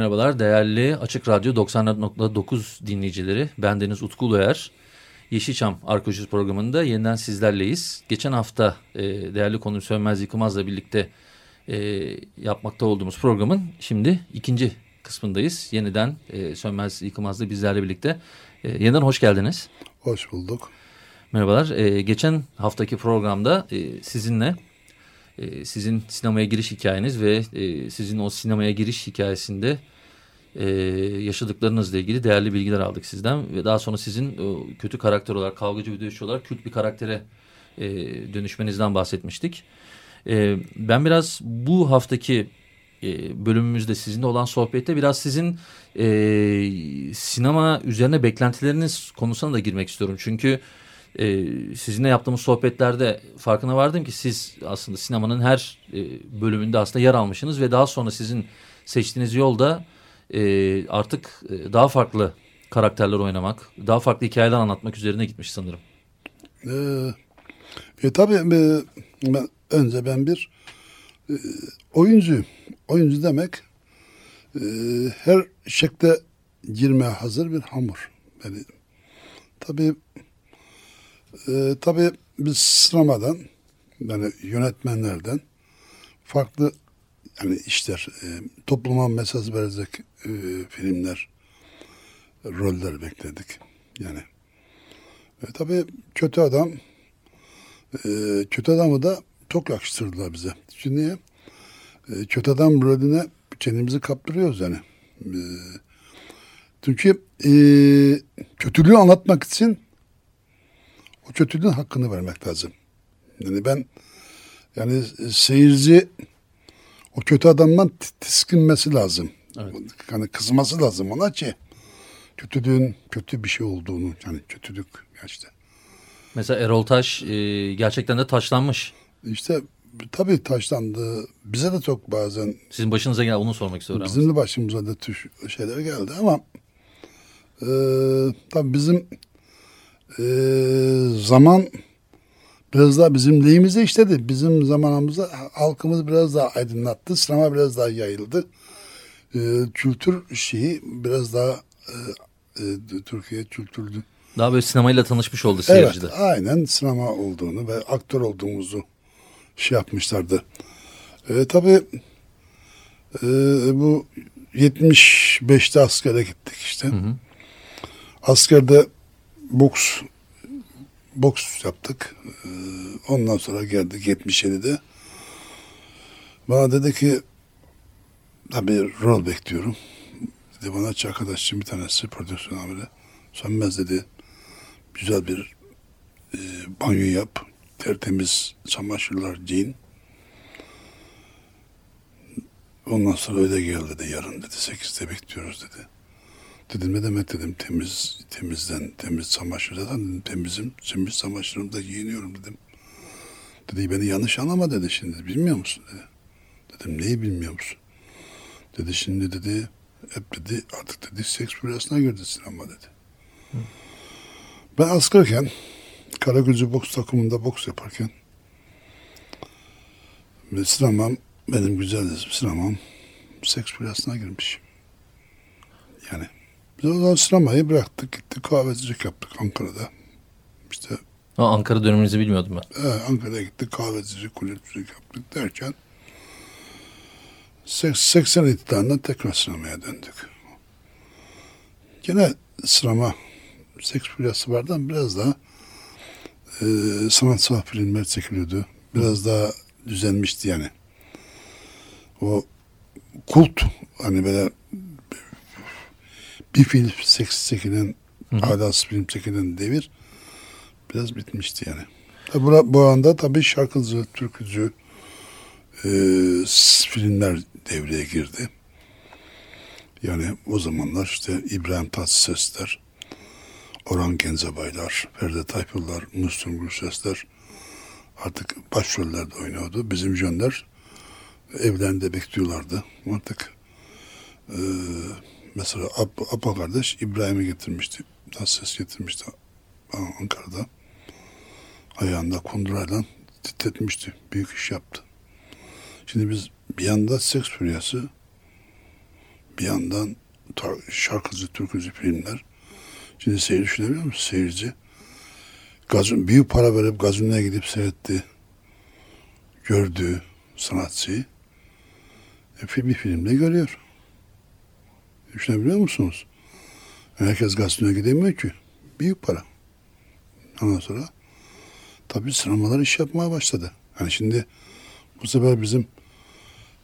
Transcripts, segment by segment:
Merhabalar değerli Açık Radyo 94.9 dinleyicileri. Ben Deniz Utku Uluer. Yeşilçam Arkeolojisi programında yeniden sizlerleyiz. Geçen hafta e, değerli konu Sönmez Yıkılmaz'la birlikte e, yapmakta olduğumuz programın şimdi ikinci kısmındayız. Yeniden e, Sönmez Yıkılmaz'la bizlerle birlikte. E, yeniden hoş geldiniz. Hoş bulduk. Merhabalar. E, geçen haftaki programda e, sizinle e, sizin sinemaya giriş hikayeniz ve e, sizin o sinemaya giriş hikayesinde e, yaşadıklarınızla ilgili değerli bilgiler aldık sizden. Ve daha sonra sizin o, kötü karakter olarak, kavgacı bir dövüşçü olarak kült bir karaktere e, dönüşmenizden bahsetmiştik. E, ben biraz bu haftaki e, bölümümüzde sizinle olan sohbette biraz sizin e, sinema üzerine beklentileriniz konusuna da girmek istiyorum. Çünkü e, sizinle yaptığımız sohbetlerde farkına vardım ki siz aslında sinemanın her e, bölümünde aslında yer almışsınız ve daha sonra sizin seçtiğiniz yolda e, artık daha farklı karakterler oynamak, daha farklı hikayeler anlatmak üzerine gitmiş sanırım. Ee, e, tabii e, ben, önce ben bir e, oyuncu, oyuncu demek e, her şekle girmeye hazır bir hamur. Yani, tabii e, tabii biz sinemadan yani yönetmenlerden farklı yani işler e, topluma mesaj verecek e, filmler roller bekledik. Yani e, tabii kötü adam e, kötü adamı da çok yakıştırdılar bize. Çünkü niye? E, kötü adam rolüne kendimizi kaptırıyoruz yani. E, çünkü e, kötülüğü anlatmak için o kötülüğün hakkını vermek lazım. Yani ben yani seyirci o kötü adamdan tiskinmesi lazım. Evet. Yani kızması lazım ona ki kötülüğün kötü bir şey olduğunu yani kötülük işte. Mesela Erol Taş e, gerçekten de taşlanmış. İşte tabii taşlandı. Bize de çok bazen. Sizin başınıza gel onu sormak istiyorum. Bizim de başımıza da tüş şeyler geldi ama e, tabii bizim e, zaman biraz daha bizim lehimize işledi. Bizim zamanımızda halkımız biraz daha aydınlattı. Sinema biraz daha yayıldı. E, kültür şeyi biraz daha e, e, Türkiye kültürlü. Daha böyle sinemayla tanışmış oldu seyircide. Evet aynen sinema olduğunu ve aktör olduğumuzu şey yapmışlardı. E, tabii e, bu 75'te askere gittik işte. Hı hı. Askerde boks boks yaptık. Ee, ondan sonra geldik 77'de. Bana dedi ki bir rol bekliyorum. Dedi bana arkadaşım bir tanesi prodüksiyon amiri. Sönmez dedi. Güzel bir e, banyo yap. Tertemiz çamaşırlar giyin. Ondan sonra öyle gel dedi. Yarın dedi. Sekizde bekliyoruz dedi. Dedim ne demek dedim temiz temizden temiz çamaşırdan dedim temizim temiz çamaşırımda giyiniyorum dedim. Dedi beni yanlış anlama dedi şimdi bilmiyor musun dedi. Dedim neyi bilmiyor musun? Dedi şimdi dedi hep dedi artık dedi seks rüyasına girdi sinema dedi. Hı. Ben askerken Karagözü boks takımında boks yaparken sinemam benim güzel sinemam seks rüyasına girmiş. Yani biz o zaman sinemayı bıraktık gittik kahvecilik yaptık Ankara'da. İşte ha, Ankara döneminizi bilmiyordum ben. Evet, Ankara'ya gittik kahvecilik, kulüpçülük yaptık derken 80 itibarinden tekrar sinemaya döndük. Yine sinema seks vardı ama biraz daha e, sanatsal filmler çekiliyordu. Biraz daha düzenmişti yani. O kult hani böyle bir film seks çekilen, adas film çekilen devir biraz bitmişti yani. Tabi bu, bu anda tabii şarkıcı, türkücü, e, filmler devreye girdi. Yani o zamanlar işte İbrahim Tatlısesler, Orhan Gencebaylar, Feride Tayfurlar, Müslüm Gürsesler artık başrollerde oynuyordu. Bizim jönler evlerinde bekliyorlardı. Artık e, mesela Ab Apa kardeş İbrahim'i getirmişti. Tatlıses getirmişti Ankara'da. Ayağında kundurayla titretmişti. Büyük iş yaptı. Şimdi biz bir yanda seks furyası, bir yandan şarkıcı, türkücü filmler. Şimdi seyir düşünebiliyor musun? Seyirci gazın, büyük para verip gazinoya gidip seyretti. Gördüğü sanatçıyı e, bir filmde görüyor. Düşünebiliyor musunuz? Herkes gazinoya gidemiyor ki. Büyük para. Ondan sonra tabii sinemalar iş yapmaya başladı. Yani şimdi bu sefer bizim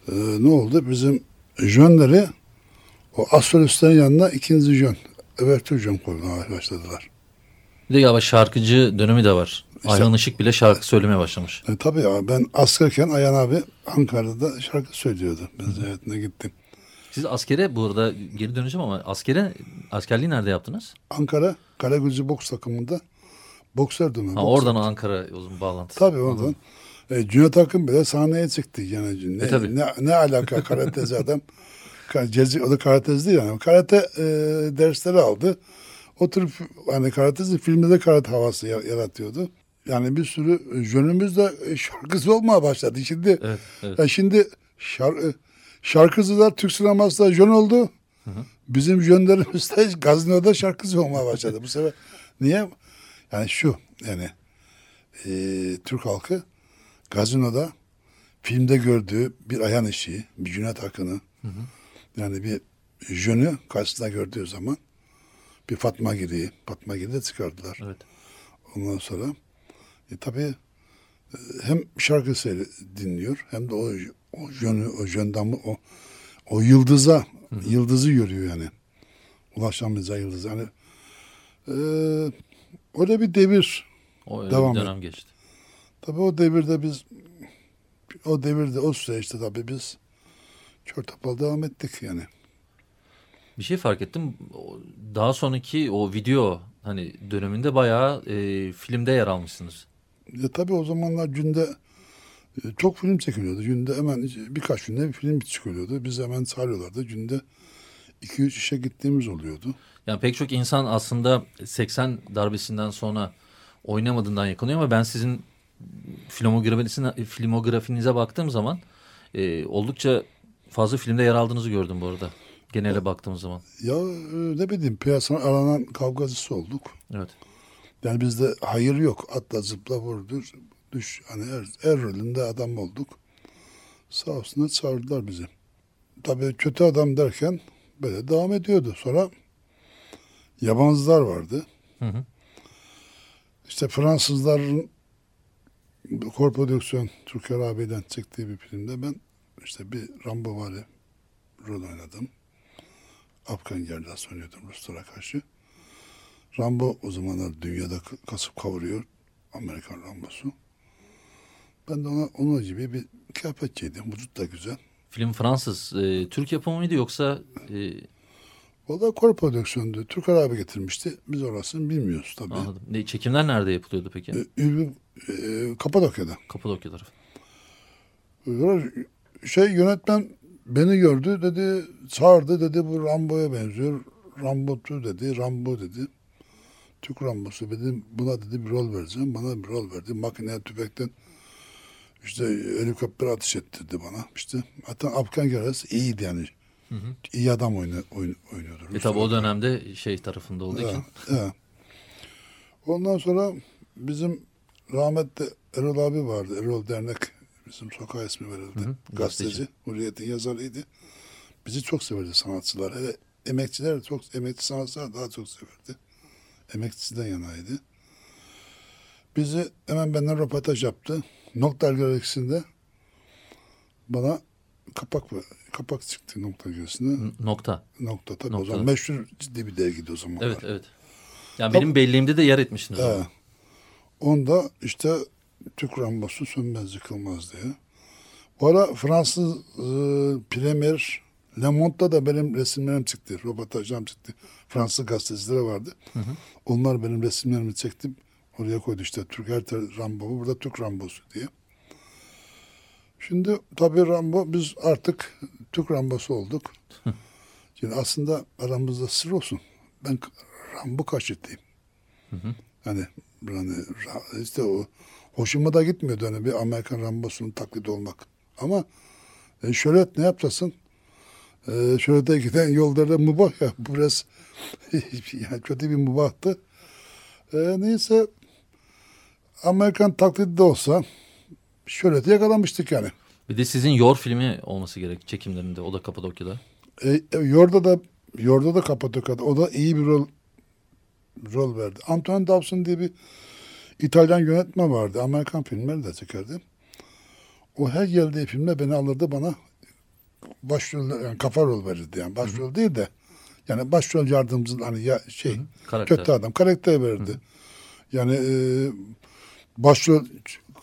e, ne oldu? Bizim jönleri o astrolistlerin yanına ikinci jön, övertür jön koymaya başladılar. Bir de galiba şarkıcı dönemi de var. Ayhan Işık bile şarkı söylemeye başlamış. E, tabii ya ben askerken Ayhan abi Ankara'da şarkı söylüyordu. Ben ziyaretine gittim. Siz askere bu arada geri döneceğim ama askere askerliği nerede yaptınız? Ankara Karagözcü boks takımında boksördüm. ben, Ha, boks oradan Ankara o zaman bağlantısı. Tabii oradan. E, Cüneyt Akın bile sahneye çıktı. Yani ne, E, tabii. ne, ne alaka karateci adam. Cezi, o da karateci değil yani. Karate e, dersleri aldı. O tür f- hani karateci filmde de karate havası ya- yaratıyordu. Yani bir sürü jönümüz de e, şarkıcı olmaya başladı. Şimdi Evet, evet. ya şimdi şar, e, şarkıcılar Türk sinemasında jön oldu. Bizim jönlerimiz de gazinoda şarkıcı olmaya başladı. Bu sefer niye? Yani şu yani e, Türk halkı gazinoda filmde gördüğü bir Ayhan Işık'ı, bir Cüneyt Akın'ı yani bir jönü karşısında gördüğü zaman bir Fatma Giri'yi, Fatma Giri'yi de çıkardılar. Evet. Ondan sonra e, tabii hem şarkı dinliyor hem de o o jönü, o jöndamı, o o yıldıza, yıldızı görüyor yani. Ulaşamayacağı yıldız. Yani e, öyle bir devir. O öyle Devam bir dönem geçti. Tabii o devirde biz o devirde o süreçte tabii biz kör topal devam ettik yani. Bir şey fark ettim. Daha sonraki o video hani döneminde bayağı e, filmde yer almışsınız. Ya tabii o zamanlar günde e, çok film çekiliyordu. Günde hemen birkaç günde bir film çıkıyordu. Biz hemen çağırıyorlardı. Günde 2-3 işe gittiğimiz oluyordu. Yani pek çok insan aslında 80 darbesinden sonra oynamadığından yakınıyor ama ben sizin filmografinize baktığım zaman e, oldukça fazla filmde yer aldığınızı gördüm bu arada. Genele baktığım zaman. Ya e, ne bileyim piyasanın aranan kavgacısı olduk. Evet. Yani bizde hayır yok. Atla zıpla vurdur. Düş. Hani her, her rolünde adam olduk. Sağ olsunlar çağırdılar bizi. Tabii kötü adam derken böyle devam ediyordu. Sonra yabancılar vardı. Hı hı. İşte Fransızların korprodüksiyon Türker abi'den çektiği bir filmde ben işte bir Rambo vari rol oynadım. Afgan gerdas oynuyordum Ruslara karşı. Rambo o zamanlar dünyada kasıp kavuruyor. Amerikan Rambosu. Ben de ona onun gibi bir kıyafet giydim. Vücut da güzel. Film Fransız. E, Türk yapımı mıydı yoksa e, Valla korprodüksiyondu. Türker abi getirmişti. Biz orasını bilmiyoruz tabii. anladım. Ne, çekimler nerede yapılıyordu peki? Ülbü, e, Kapadokya'da. Kapadokya tarafı. Şey yönetmen beni gördü dedi çağırdı dedi bu Rambo'ya benziyor. Rambo tu dedi Rambo dedi. Türk Rambo'su dedim buna dedi bir rol vereceğim. Bana bir rol verdi. Makine tüfekten işte helikopter ateş ettirdi bana. İşte hatta Afgan Geres iyiydi yani. İyi adam oyna, oyun, oynuyordu. E tabi o dönemde şey tarafında olduğu için. Evet, evet. Ondan sonra bizim rahmetli Erol abi vardı. Erol Dernek bizim sokağa ismi verildi. Hı hı, Gazeteci. gazeteci. Hürriyet'in yazarıydı. Bizi çok severdi sanatçılar. Hele emekçiler çok, emekçi sanatçılar daha çok severdi. Emekçiden yanaydı. Bizi hemen benden röportaj yaptı. Nokta Galerisi'nde bana kapak kapak çıktı Nokta. N- Nokta. Nokta tabii o Nokta. zaman meşhur ciddi bir dergiydi o zaman. Evet evet. Yani benim belleğimde de yer etmişsiniz. Orada. Onda işte Türk Rambosu sönmez yıkılmaz diye. O ara Fransız e, Premier Le Monde'da da benim resimlerim çıktı. Röportajlarım çıktı. Fransız gazetecileri vardı. Onlar benim resimlerimi çektim. Oraya koydu işte Türk tarafı Rambo. Burada Türk Rambosu diye. Şimdi tabii Rambo biz artık Türk Rambosu olduk. Şimdi aslında aramızda sır olsun. Ben Rambo karşıtıyım. Hani yani işte o hoşuma da gitmiyordu hani bir Amerikan Rambosu'nun taklidi olmak. Ama e, şöhret ne yapacaksın? E, şöhrete giden yollarda mübah ya. Bu biraz yani kötü bir mübahtı. E, neyse Amerikan taklidi de olsa şöhreti yakalamıştık yani. Bir de sizin Yor filmi olması gerek çekimlerinde. O da Kapadokya'da. E, e, Yorda da Yorda da Kapadokya'da o da iyi bir rol rol verdi. Antoine Dawson diye bir İtalyan yönetmen vardı. Amerikan filmleri de çekerdi. O her geldiği filmde beni alırdı bana başrol yani kafa rol verirdi yani. Başrol değil de yani başrol yardımcı hani ya şey Karakter. kötü adam karakter verirdi. Yani e, başrol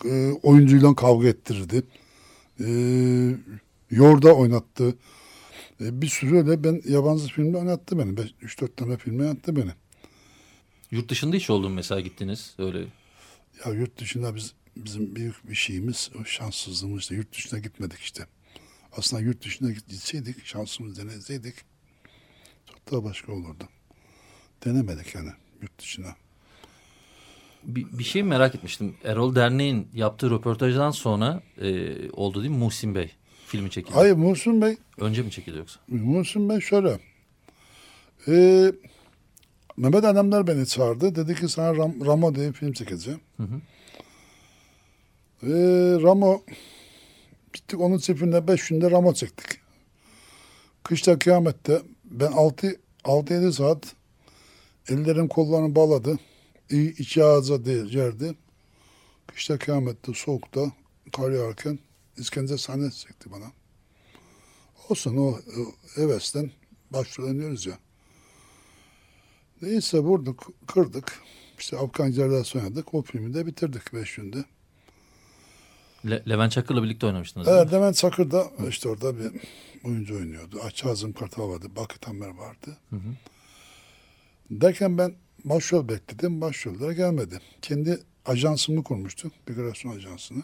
e, oyuncuyla kavga ettirirdi. E, Yorda oynattı. E, bir sürü öyle ben yabancı filmde oynattı beni. 3-4 tane filmde oynattı beni. Yurt dışında hiç oldu mu mesela gittiniz öyle? Ya yurt dışında biz bizim büyük bir şeyimiz, o şanssızlığımız işte yurt dışına gitmedik işte. Aslında yurt dışına gitseydik, şansımız deneseydik çok daha başka olurdu. Denemedik yani yurt dışına. Bir, bir şey merak etmiştim. Erol Derneğin yaptığı röportajdan sonra e, oldu değil mi Muhsin Bey? Filmi çekildi. Hayır Muhsin Bey, Önce mi çekildi yoksa? Muhsin Bey şöyle. Ee, Mehmet Ademler beni çağırdı. Dedi ki sana Ram, Ramo diye film çekeceğim. Ee, Ramo gittik onun çiftinde beş günde Ramo çektik. Kışta kıyamette ben altı, altı yedi saat ellerim kollarını bağladı. İ- İçi ağza yerdi. Kışta kıyamette soğukta kar yağarken İskender sahne çekti bana. Olsun o, hevesten başvuruyoruz ya. Neyse vurduk, kırdık. İşte Afgan Cerrahsı oynadık. O filmi de bitirdik beş günde. Le- Levent Çakır'la birlikte oynamıştınız. Evet, Levent Çakır da işte orada bir oyuncu oynuyordu. Açı Azım Kartal vardı. Bakı Tamer vardı. Derken ben başrol bekledim. Başrollere gelmedi. Kendi ajansımı kurmuştu. Migrasyon ajansını.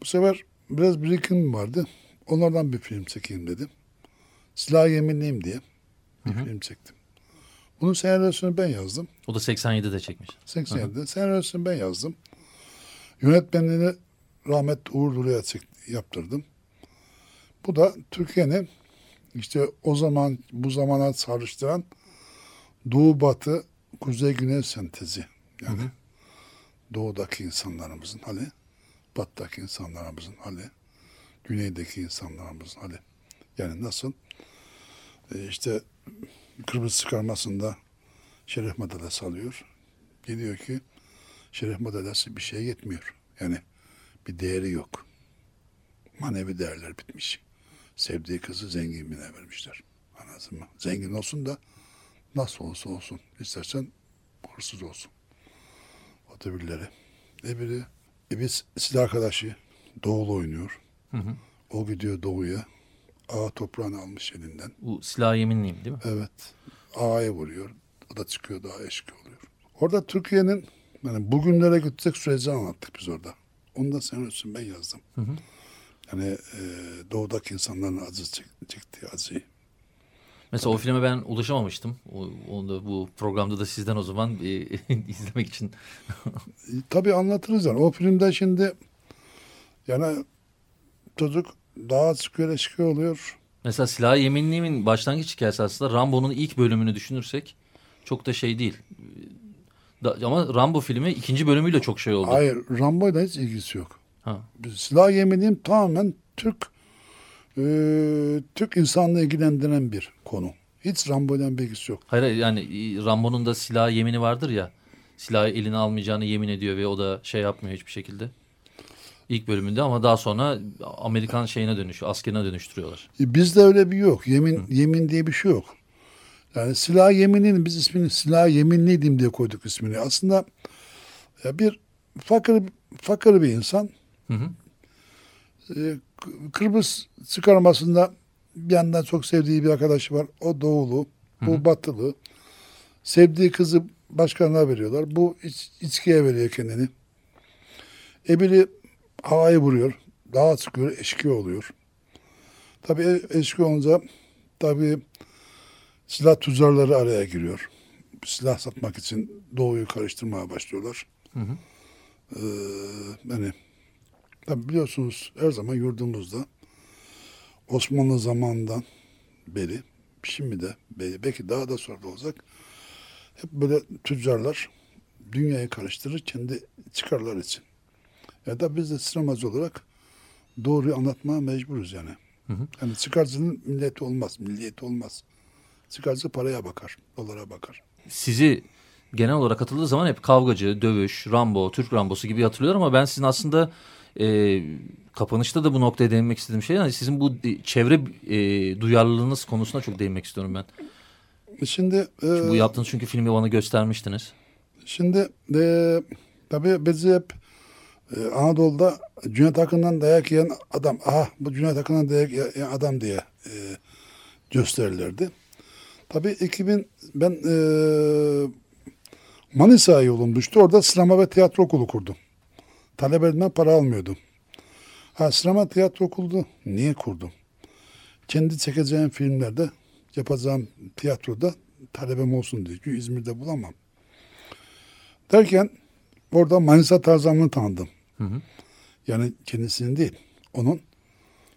Bu sefer biraz birikim vardı. Onlardan bir film çekeyim dedim. Silah Yeminliyim diye bir film çektim. Bunun senaryosunu ben yazdım. O da 87'de çekmiş. 87'de. Senaryosunu ben yazdım. Yönetmenliğini rahmet Uğur Duru'ya yaptırdım. Bu da Türkiye'nin işte o zaman bu zamana çağrıştıran Doğu Batı Kuzey Güney sentezi. Yani doğudaki insanlarımızın hali, batıdaki insanlarımızın hali, güneydeki insanlarımızın hali. Yani nasıl? Ee, işte Kıbrıs çıkarmasında şeref madalyası alıyor. Geliyor ki şeref madalyası bir şeye yetmiyor. Yani bir değeri yok. Manevi değerler bitmiş. Sevdiği kızı zengin birine vermişler. Anladın mı? Zengin olsun da nasıl olsa olsun. İstersen hırsız olsun. O da birileri. E biri e biz silah arkadaşı Doğulu oynuyor. O gidiyor Doğu'ya. Ağa toprağını almış elinden. Bu silah yeminliyim değil mi? Evet. Ağaya vuruyor. O da çıkıyor daha eşki oluyor. Orada Türkiye'nin yani bugünlere gidecek süreci anlattık biz orada. Onu da sen ölsün ben yazdım. Yani e, doğudaki insanların acı çek- çektiği acıyı. Mesela o filme ben ulaşamamıştım. O, onu da bu programda da sizden o zaman e, izlemek için. E, tabii anlatırız yani. O filmde şimdi yani çocuk daha çıkıyor eşki oluyor. Mesela silah yeminliğimin başlangıç hikayesi aslında Rambo'nun ilk bölümünü düşünürsek çok da şey değil. Da, ama Rambo filmi ikinci bölümüyle çok şey oldu. Hayır Rambo'yla hiç ilgisi yok. Ha. Silah yeminliğim tamamen Türk e, Türk insanlığı ilgilendiren bir konu. Hiç Rambo'yla bir ilgisi yok. Hayır yani Rambo'nun da silah yemini vardır ya. Silahı eline almayacağını yemin ediyor ve o da şey yapmıyor hiçbir şekilde. İlk bölümünde ama daha sonra Amerikan şeyine dönüşüyor, askerine dönüştürüyorlar. E, Bizde öyle bir yok. Yemin yemin diye bir şey yok. Yani silah yemininin biz ismini silah yeminliydim diye koyduk ismini. Aslında ya bir fakir fakir bir insan Hı hı. E, Kıbrıs çıkarmasında bir yandan çok sevdiği bir arkadaşı var. O doğulu, bu batılı. Sevdiği kızı başkanına veriyorlar. Bu iç, içkiye veriyor kendini. Ebili havayı vuruyor. Dağa çıkıyor, eşki oluyor. Tabii e- eşki olunca tabii silah tüccarları araya giriyor. Silah satmak için doğuyu karıştırmaya başlıyorlar. Hı hı. Ee, yani biliyorsunuz her zaman yurdumuzda Osmanlı zamanından beri şimdi de beri, belki daha da sonra da olacak hep böyle tüccarlar dünyayı karıştırır kendi çıkarlar için. Ya da biz de sinemacı olarak doğruyu anlatmaya mecburuz yani. Hı hı. Yani çıkarcının milleti olmaz, milliyeti olmaz. Çıkarcı paraya bakar, dolara bakar. Sizi genel olarak hatırladığı zaman hep kavgacı, dövüş, Rambo, Türk Rambosu gibi hatırlıyorum ama ben sizin aslında e, kapanışta da bu noktaya değinmek istediğim şey yani sizin bu çevre e, duyarlılığınız konusuna çok değinmek istiyorum ben. Şimdi, e, Şimdi bu yaptığınız çünkü filmi bana göstermiştiniz. Şimdi e, tabii bizi hep e, Anadolu'da Cüneyt Akın'dan dayak yiyen adam, aha bu Cüneyt Akın'dan dayak yiyen adam diye e, gösterirlerdi. Tabii 2000 ben e, Manisa'ya yolum düştü. Orada sinema ve tiyatro okulu kurdum. Talebeden para almıyordum. Ha sinema tiyatro okulu niye kurdum? Kendi çekeceğim filmlerde yapacağım tiyatroda talebem olsun diye. Çünkü İzmir'de bulamam. Derken orada Manisa Tarzan'ını tanıdım. Hı hı. Yani kendisini değil, onun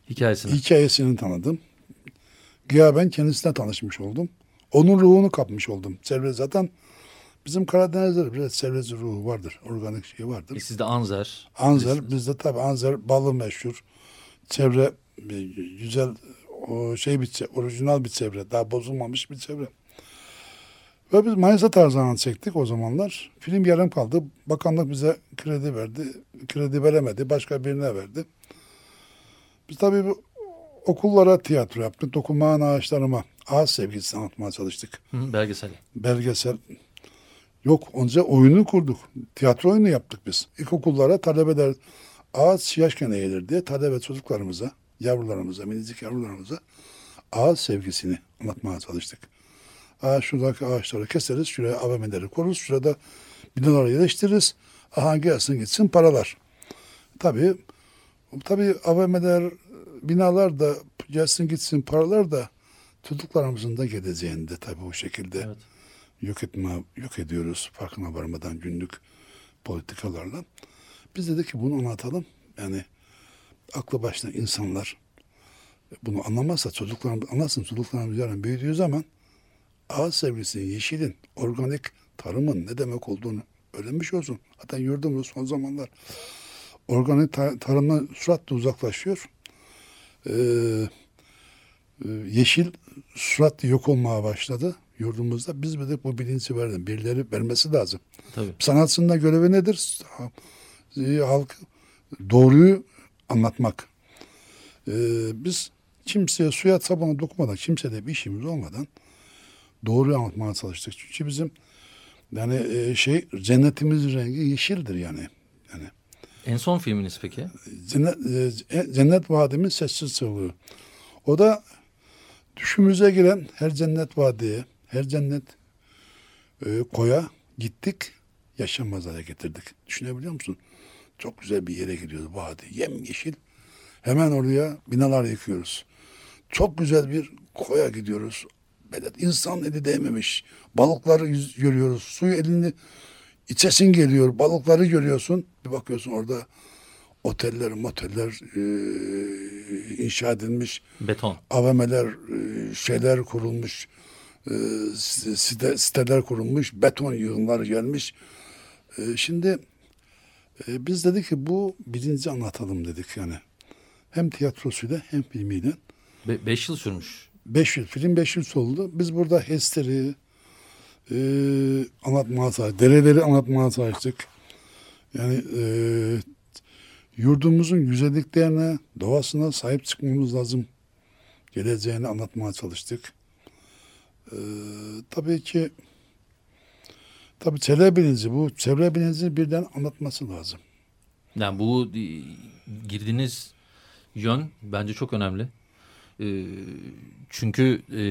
Hikayesini. hikayesini tanıdım. Güya ben kendisine tanışmış oldum. Onun ruhunu kapmış oldum. Çevre zaten bizim Karadeniz'de biraz çevreci ruhu vardır. Organik şey vardır. E, Sizde Anzer. Anzer, bizde tabii Anzer balı meşhur. Çevre e, güzel o şey bir orijinal bir çevre. Daha bozulmamış bir çevre. Ve biz Manisa Tarzan'ı çektik o zamanlar. Film yarım kaldı. Bakanlık bize kredi verdi. Kredi veremedi. Başka birine verdi. Biz tabii bu okullara tiyatro yaptık. Dokunmağın ağaçlarıma ağaç sevgisi anlatmaya çalıştık Hı belgesel. belgesel yok. Onca oyunu kurduk. Tiyatro oyunu yaptık biz. İlkokullara talebeler ağaç yaşken eğilir diye talebe çocuklarımıza, yavrularımıza, minicik yavrularımıza ağaç sevgisini anlatmaya çalıştık. Ağaç, şuradaki ağaçları keseriz, şuraya AVM'leri koruruz, şurada binaları yerleştiririz. Aha gelsin gitsin paralar. Tabii, tabii AVM'ler, binalar da gelsin gitsin paralar da çocuklarımızın da geleceğinde tabii bu şekilde Evet. yok etme, yok ediyoruz farkına varmadan günlük politikalarla. Biz dedik ki bunu anlatalım. Yani aklı başına insanlar bunu anlamazsa çocuklarımız anlasın. Çocuklarımız yarın büyüdüğü zaman ağaç sevgisinin, yeşilin, organik tarımın ne demek olduğunu öğrenmiş olsun. Zaten yurdumuz son zamanlar organik tar- tarımdan süratle uzaklaşıyor. Ee, e, yeşil süratle yok olmaya başladı yurdumuzda. Biz de bu bilinci verelim. Birileri vermesi lazım. Tabii. Sanatçının da görevi nedir? Ha- e, Halk doğruyu anlatmak. Ee, biz kimseye suya sabuna dokunmadan, kimsede bir işimiz olmadan doğruyu anlatmaya çalıştık. Çünkü bizim yani e, şey cennetimizin rengi yeşildir yani. En son filminiz peki? cennet, e, cennet vaadimin sessiz çığlığı. O da düşümüze giren her cennet vadiye, her cennet e, koya gittik, yaşanmaz hale getirdik. Düşünebiliyor musun? Çok güzel bir yere gidiyoruz vadi, yemyeşil. Hemen oraya binalar yıkıyoruz. Çok güzel bir koya gidiyoruz. Böyle insan eli değmemiş. Balıkları yüz- görüyoruz. Suyu elini içesin geliyor. Balıkları görüyorsun. Bir bakıyorsun orada oteller, moteller e, inşa edilmiş. Beton. AVM'ler, e, şeyler kurulmuş. E, site, siteler kurulmuş. Beton yığınları gelmiş. E, şimdi e, biz dedik ki bu birinci anlatalım dedik yani. Hem tiyatrosuyla hem filmiyle. Be- beş yıl sürmüş. 500 film 500 oldu. Biz burada HES'leri e, anlatmaya çalıştık. Dereleri anlatmaya çalıştık. Yani e, yurdumuzun güzelliklerine, doğasına sahip çıkmamız lazım. Geleceğini anlatmaya çalıştık. E, tabii ki tabii çevre bilinci bu. Çevre bilincini birden anlatması lazım. Yani bu e, girdiğiniz yön bence çok önemli. E, çünkü e,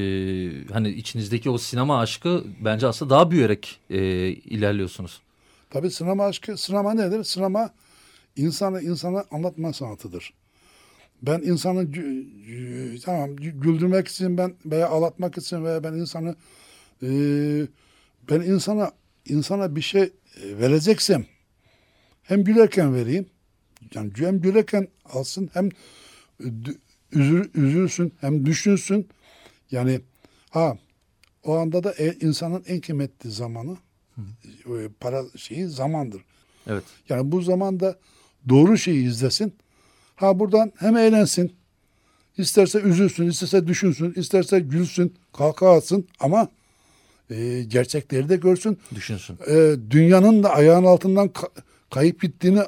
hani içinizdeki o sinema aşkı bence aslında daha büyüyerek e, ilerliyorsunuz. Tabii sinema aşkı, sinema nedir? Sinema insanı insana anlatma sanatıdır. Ben insanı tamam gü- güldürmek için ben veya ağlatmak için veya ben insanı e, ben insana insana bir şey e, vereceksem hem gülerken vereyim yani hem gülerken alsın hem üzül, üzülsün hem düşünsün yani ha o anda da e, insanın en kıymetli zamanı e, para şeyi zamandır. Evet. Yani bu zamanda doğru şeyi izlesin. Ha buradan hem eğlensin. isterse üzülsün, isterse düşünsün, isterse gülsün, kahkaha atsın ama e, gerçekleri de görsün. Düşünsün. E, dünyanın da ayağın altından ka- kayıp gittiğini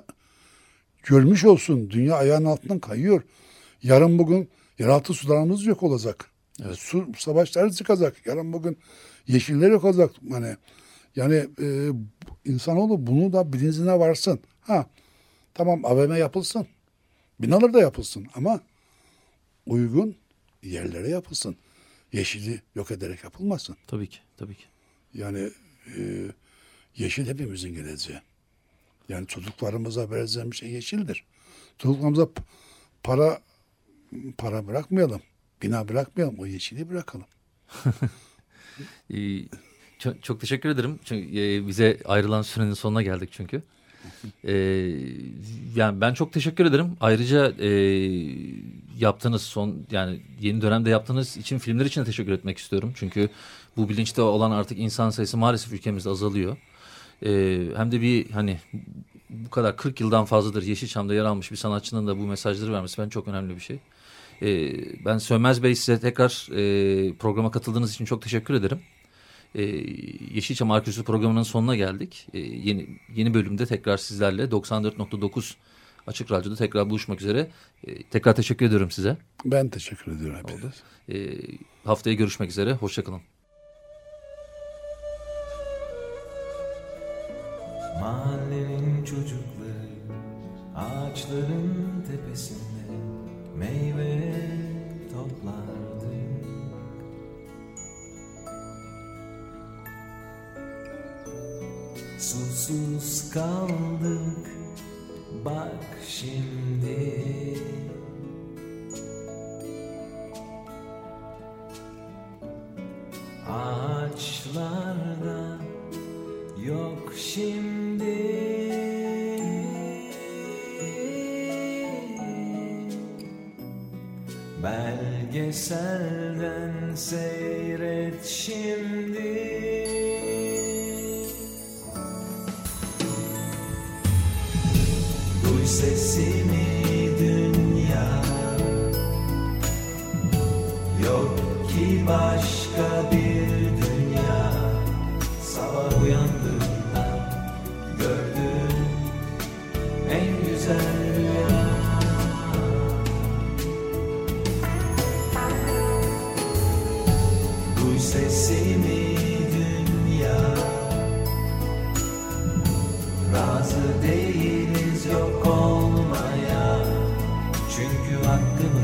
görmüş olsun. Dünya ayağın altından kayıyor. Yarın bugün yeraltı sularımız yok olacak. Su savaşları çıkacak. Yarın bugün yeşiller yok olacak. Yani yani e, insanoğlu bunu da bilincine varsın. Ha tamam AVM yapılsın. Binalar da yapılsın ama uygun yerlere yapılsın. Yeşili yok ederek yapılmasın. Tabii ki. Tabii ki. Yani e, yeşil hepimizin geleceği. Yani çocuklarımıza vereceğim şey yeşildir. Çocuklarımıza para para bırakmayalım. Bina bırakmayalım. O yeşili bırakalım. Çok, çok teşekkür ederim. Çünkü e, bize ayrılan sürenin sonuna geldik çünkü. Ee, yani ben çok teşekkür ederim. Ayrıca e, yaptığınız son yani yeni dönemde yaptığınız için filmler için de teşekkür etmek istiyorum. Çünkü bu bilinçte olan artık insan sayısı maalesef ülkemizde azalıyor. Ee, hem de bir hani bu kadar 40 yıldan fazladır Yeşilçam'da yer almış bir sanatçının da bu mesajları vermesi ben çok önemli bir şey. Ee, ben Sönmez Bey size tekrar e, programa katıldığınız için çok teşekkür ederim. Ee, Yeşilçam Arküsü programının sonuna geldik. Ee, yeni yeni bölümde tekrar sizlerle 94.9 Açık Radyo'da tekrar buluşmak üzere. Ee, tekrar teşekkür ediyorum size. Ben teşekkür ediyorum hepinize. Oldu. Ee, haftaya görüşmek üzere. Hoşçakalın. Mahallenin çocukları ağaçların tepesinde meyve Susuz kaldık bak şimdi. Ağaçlarda yok şimdi. Belgeselden seyret şimdi Duy sesimi dünya. Yok ki başka bir dünya. Sabah uyandığında gördüğüm en güzel rüya. Duy sesimi Çünkü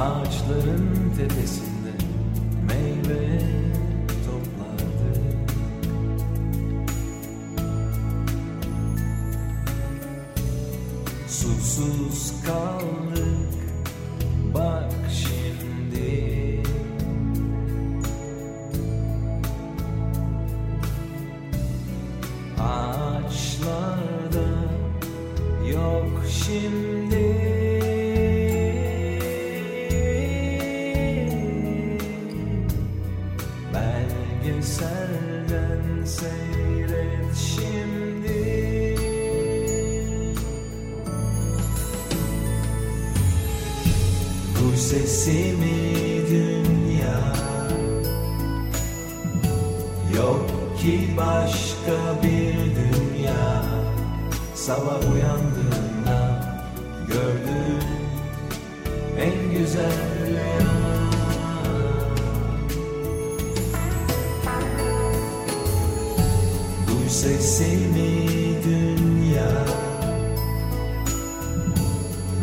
Ağaçların tepesinde başka bir dünya. Sabah uyandığında gördüğüm en güzel rüya. Duy sesimi dünya?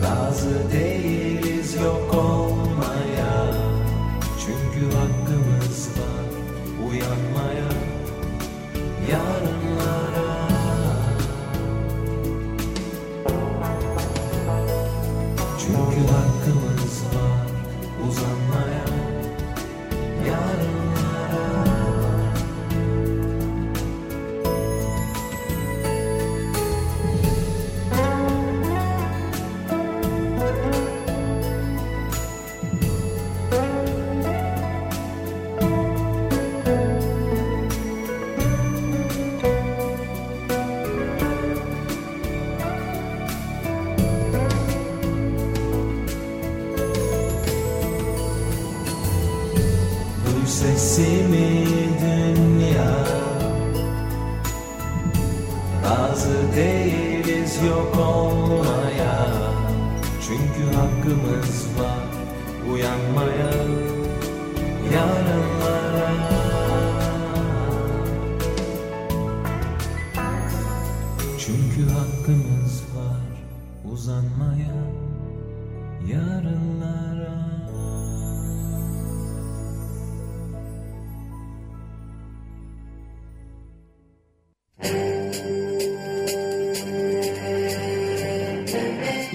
Razı değiliz yok olmaya